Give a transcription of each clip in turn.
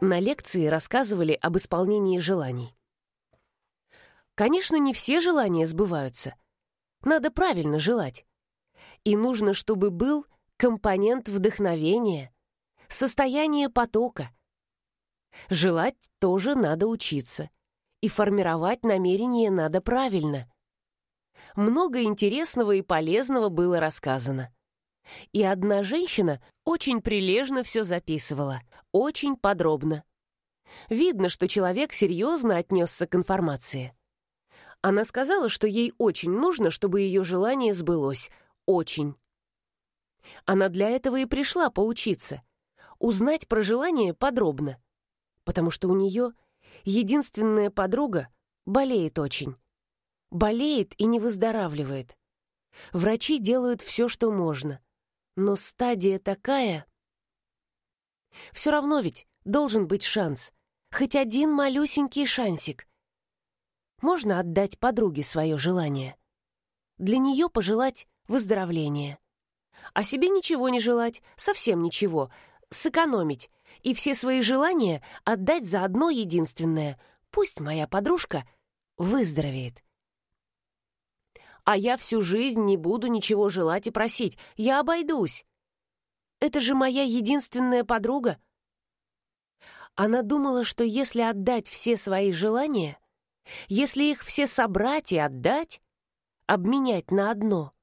На лекции рассказывали об исполнении желаний. Конечно, не все желания сбываются. Надо правильно желать. И нужно, чтобы был компонент вдохновения, состояние потока. Желать тоже надо учиться. И формировать намерение надо правильно. Много интересного и полезного было рассказано. И одна женщина очень прилежно все записывала, очень подробно. Видно, что человек серьезно отнесся к информации. Она сказала, что ей очень нужно, чтобы ее желание сбылось. Очень. Она для этого и пришла поучиться. Узнать про желание подробно. Потому что у нее единственная подруга болеет очень. Болеет и не выздоравливает. Врачи делают все, что можно. Но стадия такая... Все равно ведь должен быть шанс. Хоть один малюсенький шансик. Можно отдать подруге свое желание. Для нее пожелать выздоровления. А себе ничего не желать, совсем ничего, сэкономить и все свои желания отдать за одно единственное. Пусть моя подружка выздоровеет. А я всю жизнь не буду ничего желать и просить, я обойдусь. Это же моя единственная подруга. Она думала, что если отдать все свои желания, если их все собрать и отдать, обменять на одно,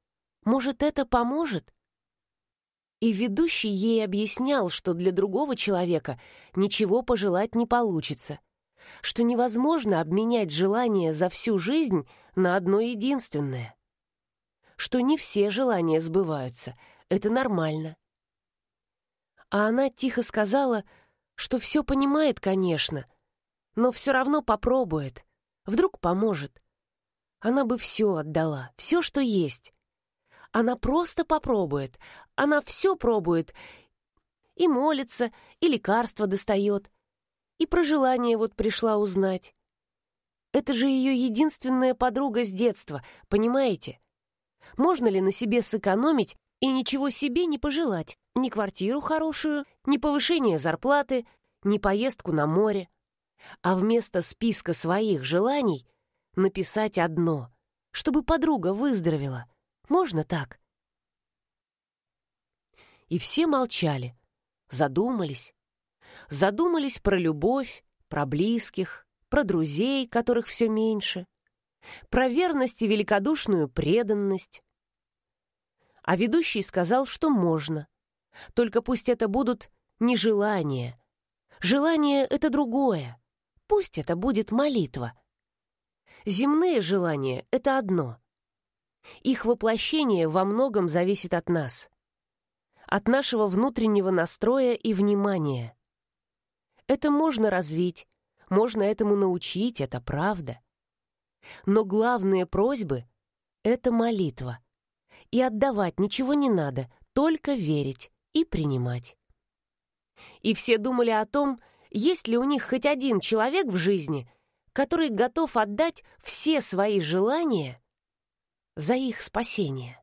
может, это поможет? И ведущий ей объяснял, что для другого человека ничего пожелать не получится, что невозможно обменять желание за всю жизнь на одно единственное, что не все желания сбываются, это нормально. А она тихо сказала, что все понимает, конечно, но все равно попробует, вдруг поможет. Она бы все отдала, все, что есть. Она просто попробует, она все пробует. И молится, и лекарства достает. И про желание вот пришла узнать. Это же ее единственная подруга с детства, понимаете? Можно ли на себе сэкономить и ничего себе не пожелать? Ни квартиру хорошую, ни повышение зарплаты, ни поездку на море. А вместо списка своих желаний написать одно, чтобы подруга выздоровела — можно так?» И все молчали, задумались. Задумались про любовь, про близких, про друзей, которых все меньше, про верность и великодушную преданность. А ведущий сказал, что можно. Только пусть это будут не желания. Желание — это другое. Пусть это будет молитва. Земные желания — это одно — их воплощение во многом зависит от нас. От нашего внутреннего настроя и внимания. Это можно развить, можно этому научить, это правда. Но главные просьбы — это молитва. И отдавать ничего не надо, только верить и принимать. И все думали о том, есть ли у них хоть один человек в жизни, который готов отдать все свои желания — за их спасение.